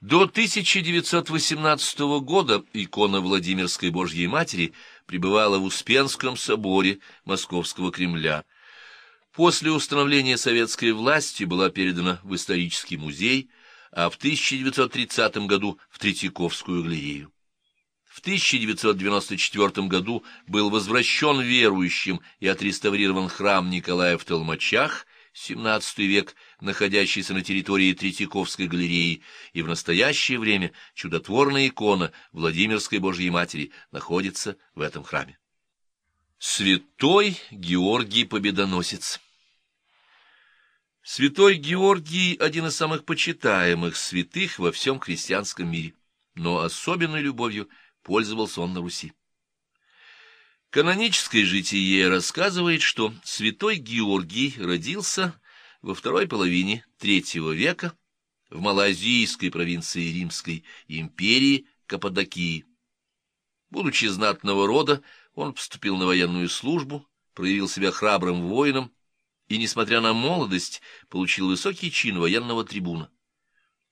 До 1918 года икона Владимирской Божьей Матери пребывала в Успенском соборе Московского Кремля. После установления советской власти была передана в исторический музей, а в 1930 году в Третьяковскую галерею. В 1994 году был возвращен верующим и отреставрирован храм Николая в Толмачах, XVII век, находящийся на территории Третьяковской галереи, и в настоящее время чудотворная икона Владимирской Божьей Матери находится в этом храме. Святой Георгий Победоносец Святой Георгий – один из самых почитаемых святых во всем христианском мире, но особенной любовью пользовался он на Руси. Каноническое житие рассказывает, что святой Георгий родился во второй половине третьего века в малазийской провинции Римской империи Каппадокии. Будучи знатного рода, он поступил на военную службу, проявил себя храбрым воином и, несмотря на молодость, получил высокий чин военного трибуна.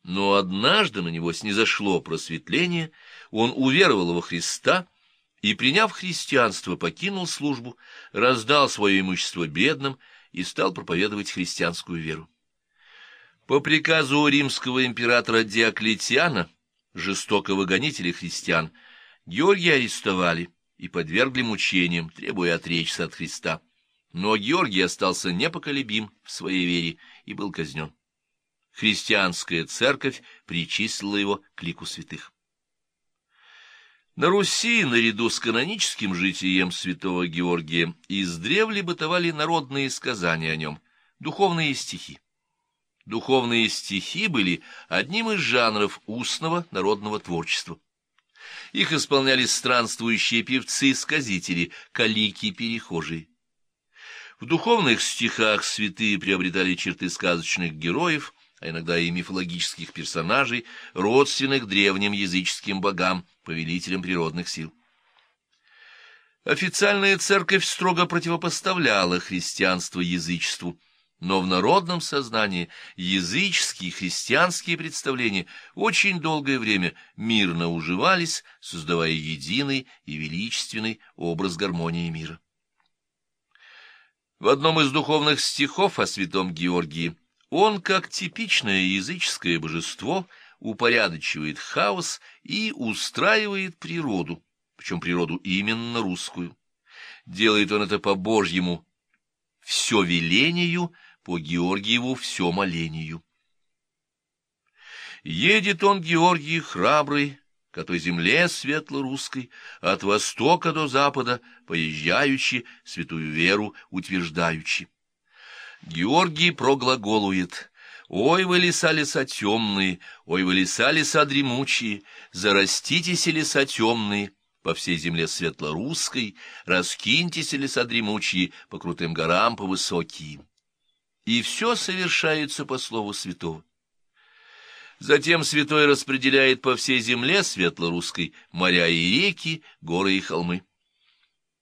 Но однажды на него снизошло просветление, он уверовал во Христа — и, приняв христианство, покинул службу, раздал свое имущество бедным и стал проповедовать христианскую веру. По приказу римского императора Диоклетиана, жестокого гонителя христиан, Георгия арестовали и подвергли мучениям, требуя отречься от Христа. Но Георгий остался непоколебим в своей вере и был казнен. Христианская церковь причислила его к лику святых. На Руси, наряду с каноническим житием святого Георгия, издревле бытовали народные сказания о нем, духовные стихи. Духовные стихи были одним из жанров устного народного творчества. Их исполняли странствующие певцы-сказители, калики-перехожие. В духовных стихах святые приобретали черты сказочных героев, а иногда и мифологических персонажей, родственных древним языческим богам, повелителям природных сил. Официальная церковь строго противопоставляла христианство язычеству, но в народном сознании языческие и христианские представления очень долгое время мирно уживались, создавая единый и величественный образ гармонии мира. В одном из духовных стихов о святом Георгии он, как типичное языческое божество, упорядочивает хаос и устраивает природу, причем природу именно русскую. Делает он это по Божьему все велению, по Георгиеву все молению. Едет он, Георгий, храбрый, к той земле светло-русской, от востока до запада, поезжающий, святую веру утверждающий. Георгий проглаголует. «Ой, вы леса, леса темные, ой, вы леса, леса дремучие, зараститесь, леса темные, по всей земле светлорусской, раскиньтесь, леса дремучие, по крутым горам, по высоким». И все совершается по слову святого. Затем святой распределяет по всей земле светлорусской моря и реки, горы и холмы.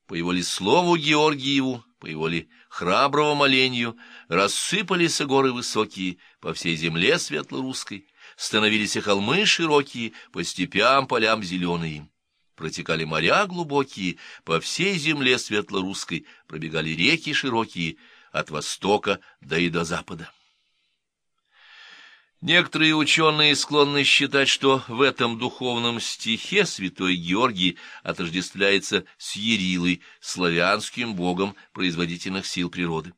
По его ли слову Георгиеву, по его ли храброго молению, рассыпались горы высокие по всей земле светлорусской, становились и холмы широкие, по степям, полям зеленые. Протекали моря глубокие, по всей земле светлорусской пробегали реки широкие, от востока да и до запада. Некоторые ученые склонны считать, что в этом духовном стихе святой Георгий отождествляется с Ярилой, славянским богом производительных сил природы.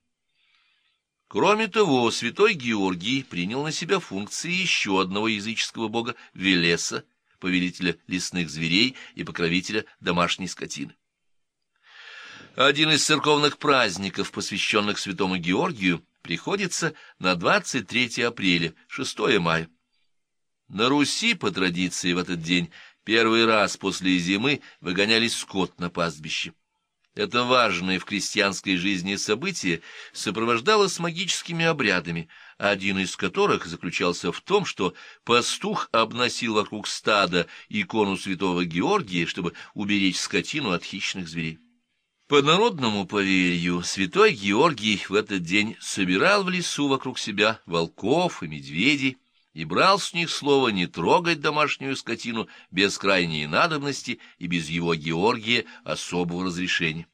Кроме того, святой Георгий принял на себя функции еще одного языческого бога Велеса, повелителя лесных зверей и покровителя домашней скотины. Один из церковных праздников, посвященных святому Георгию, приходится на 23 апреля, 6 мая. На Руси, по традиции, в этот день первый раз после зимы выгоняли скот на пастбище. Это важное в крестьянской жизни событие сопровождалось магическими обрядами, один из которых заключался в том, что пастух обносил вокруг стада икону святого Георгия, чтобы уберечь скотину от хищных зверей. По народному поверью, святой Георгий в этот день собирал в лесу вокруг себя волков и медведей и брал с них слово не трогать домашнюю скотину без крайней надобности и без его Георгия особого разрешения.